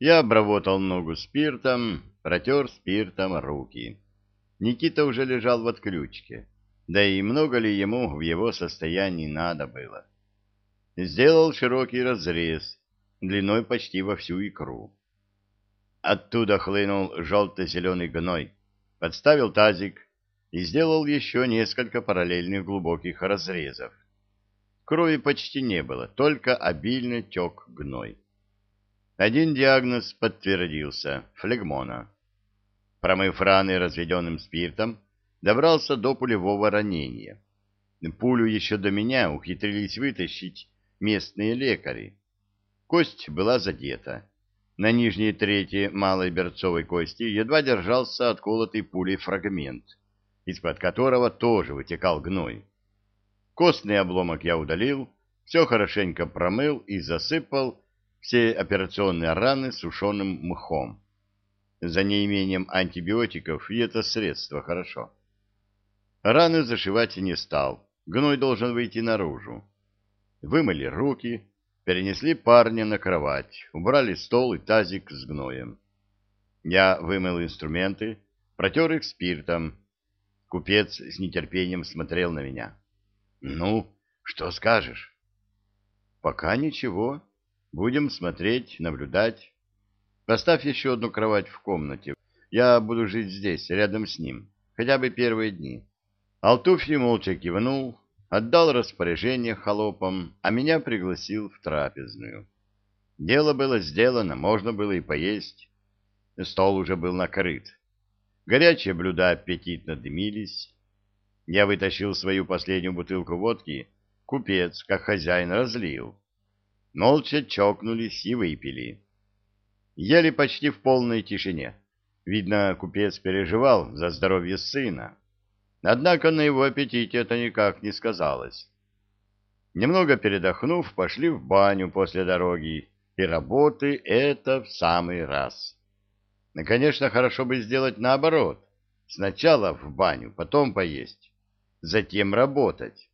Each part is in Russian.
Я обработал ногу спиртом, протер спиртом руки. Никита уже лежал в отключке, да и много ли ему в его состоянии надо было. Сделал широкий разрез, длиной почти во всю икру. Оттуда хлынул желто-зеленый гной, подставил тазик и сделал еще несколько параллельных глубоких разрезов. Крови почти не было, только обильно тек гной. Один диагноз подтвердился — флегмона. Промыв раны разведенным спиртом, добрался до пулевого ранения. Пулю еще до меня ухитрились вытащить местные лекари. Кость была задета. На нижней трети малой берцовой кости едва держался отколотый пулей фрагмент, из-под которого тоже вытекал гной. Костный обломок я удалил, все хорошенько промыл и засыпал все операционные раны сушеным мхом. За неимением антибиотиков и это средство хорошо. Раны зашивать не стал, гной должен выйти наружу. Вымыли руки, перенесли парня на кровать, убрали стол и тазик с гноем. Я вымыл инструменты, протер их спиртом. Купец с нетерпением смотрел на меня. — Ну, что скажешь? — Пока ничего. Будем смотреть, наблюдать. Поставь еще одну кровать в комнате. Я буду жить здесь, рядом с ним, хотя бы первые дни. Алтуфий молча кивнул, отдал распоряжение холопам, а меня пригласил в трапезную. Дело было сделано, можно было и поесть. Стол уже был накрыт. Горячие блюда аппетитно дымились. Я вытащил свою последнюю бутылку водки, купец, как хозяин, разлил молча чокнулись и выпили. Ели почти в полной тишине. Видно, купец переживал за здоровье сына. Однако на его аппетите это никак не сказалось. Немного передохнув, пошли в баню после дороги, и работы это в самый раз. Но, конечно, хорошо бы сделать наоборот. Сначала в баню, потом поесть, затем работать.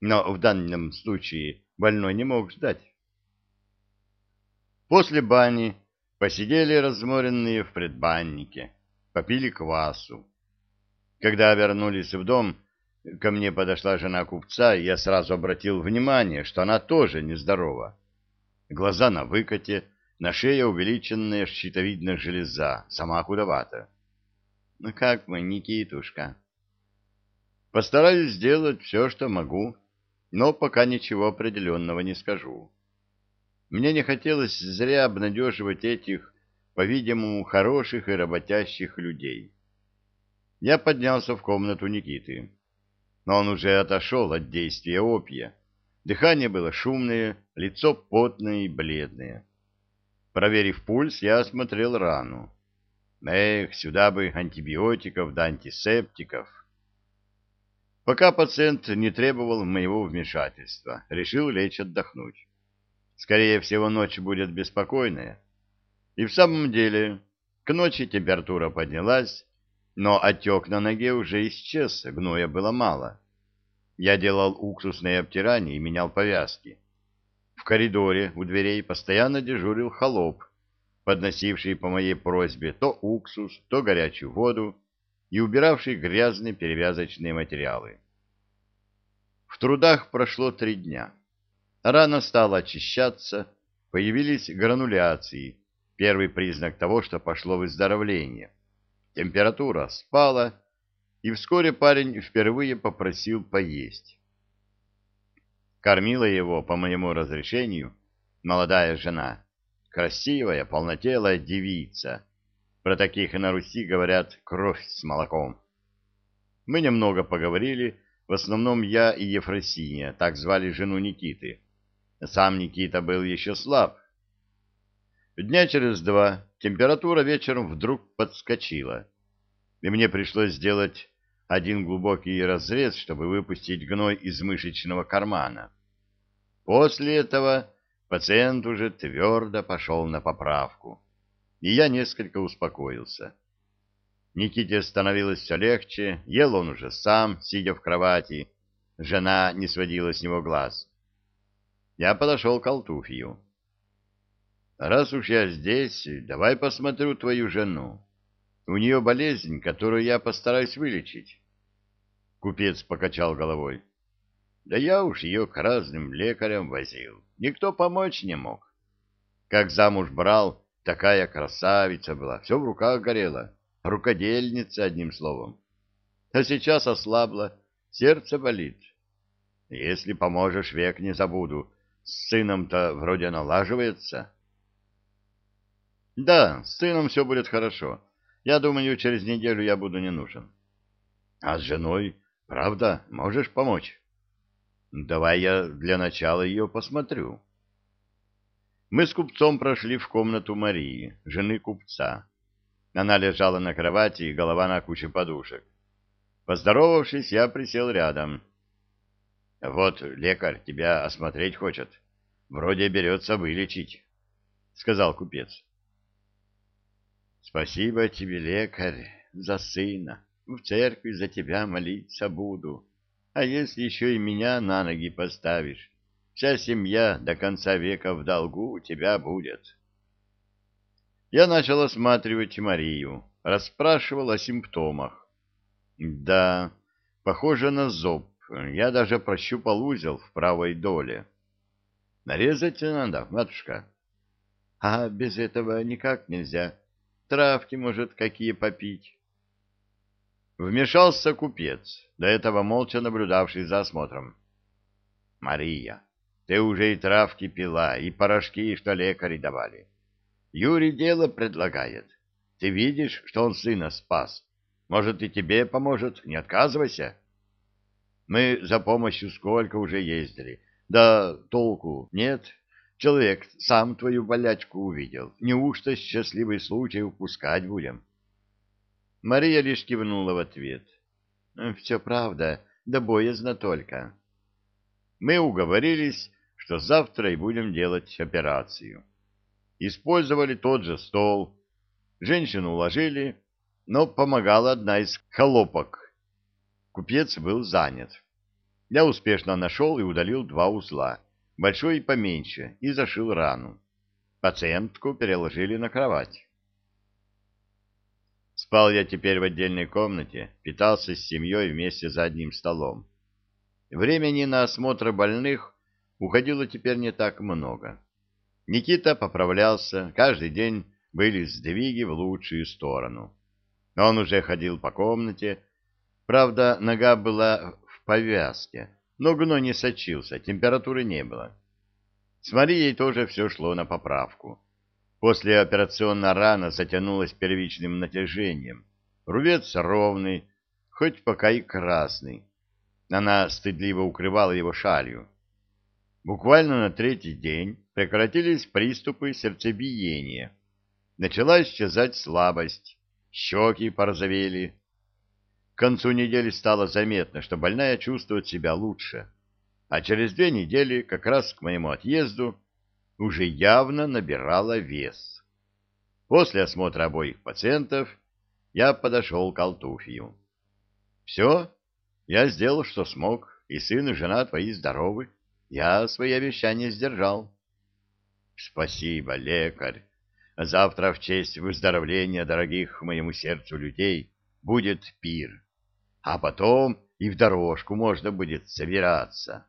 Но в данном случае больной не мог ждать. После бани посидели разморенные в предбаннике, попили квасу. Когда вернулись в дом, ко мне подошла жена купца, и я сразу обратил внимание, что она тоже нездорова. Глаза на выкате, на шее увеличенная щитовидная железа, сама худовата. — Ну как мы, Никитушка? — Постараюсь сделать все, что могу, но пока ничего определенного не скажу. Мне не хотелось зря обнадеживать этих, по-видимому, хороших и работящих людей. Я поднялся в комнату Никиты. Но он уже отошел от действия опия. Дыхание было шумное, лицо потное и бледное. Проверив пульс, я осмотрел рану. Эх, сюда бы антибиотиков да антисептиков. Пока пациент не требовал моего вмешательства, решил лечь отдохнуть. Скорее всего, ночь будет беспокойная. И в самом деле, к ночи температура поднялась, но отек на ноге уже исчез, гноя было мало. Я делал уксусное обтирание и менял повязки. В коридоре у дверей постоянно дежурил холоп, подносивший по моей просьбе то уксус, то горячую воду и убиравший грязные перевязочные материалы. В трудах прошло три дня. Рана стала очищаться, появились грануляции, первый признак того, что пошло выздоровление. Температура спала, и вскоре парень впервые попросил поесть. Кормила его, по моему разрешению, молодая жена, красивая, полнотелая девица. Про таких на Руси говорят «кровь с молоком». Мы немного поговорили, в основном я и Ефросиния, так звали жену Никиты. Сам Никита был еще слаб. Дня через два температура вечером вдруг подскочила, и мне пришлось сделать один глубокий разрез, чтобы выпустить гной из мышечного кармана. После этого пациент уже твердо пошел на поправку, и я несколько успокоился. Никите становилось все легче, ел он уже сам, сидя в кровати, жена не сводила с него глаз. Я подошел к Алтуфию. раз уж я здесь, давай посмотрю твою жену. У нее болезнь, которую я постараюсь вылечить. Купец покачал головой. Да я уж ее к разным лекарям возил. Никто помочь не мог. Как замуж брал, такая красавица была, все в руках горело. Рукодельница, одним словом. А сейчас ослабла, сердце болит. Если поможешь, век не забуду. С сыном-то вроде налаживается. Да, с сыном все будет хорошо. Я думаю, через неделю я буду не нужен. А с женой, правда, можешь помочь? Давай я для начала ее посмотрю. Мы с купцом прошли в комнату Марии, жены купца. Она лежала на кровати, голова на куче подушек. Поздоровавшись, я присел рядом. — Вот лекарь тебя осмотреть хочет. Вроде берется вылечить, — сказал купец. — Спасибо тебе, лекарь, за сына. В церкви за тебя молиться буду. А если еще и меня на ноги поставишь, вся семья до конца века в долгу у тебя будет. Я начал осматривать Марию, расспрашивал о симптомах. Да, похоже на зоб. Я даже прощупал узел в правой доле. Нарезать надо, матушка. А без этого никак нельзя. Травки, может, какие попить. Вмешался купец, до этого молча наблюдавший за осмотром. — Мария, ты уже и травки пила, и порошки, что лекари давали. Юрий дело предлагает. Ты видишь, что он сына спас. Может, и тебе поможет, не отказывайся. Мы за помощью сколько уже ездили. Да толку нет. Человек сам твою болячку увидел. Неужто счастливый случай упускать будем? — Мария лишь кивнула в ответ. «Все правда, да боязно только». Мы уговорились, что завтра и будем делать операцию. Использовали тот же стол. Женщину уложили, но помогала одна из холопок. Купец был занят. Я успешно нашел и удалил два узла, большой и поменьше, и зашил рану. Пациентку переложили на кровать. Спал я теперь в отдельной комнате, питался с семьей вместе за одним столом. Времени на осмотр больных уходило теперь не так много. Никита поправлялся, каждый день были сдвиги в лучшую сторону. Он уже ходил по комнате, правда, нога была в повязке, но гной не сочился, температуры не было. С Марией тоже все шло на поправку. Послеоперационная рана затянулась первичным натяжением. Рубец ровный, хоть пока и красный. Она стыдливо укрывала его шалью. Буквально на третий день прекратились приступы сердцебиения. Начала исчезать слабость, щеки порозовели. К концу недели стало заметно, что больная чувствует себя лучше. А через две недели, как раз к моему отъезду, уже явно набирала вес. После осмотра обоих пациентов я подошел к Алтуфию. «Все, я сделал, что смог, и сын и жена твои здоровы. Я свои обещания сдержал». «Спасибо, лекарь. Завтра в честь выздоровления дорогих моему сердцу людей будет пир, а потом и в дорожку можно будет собираться».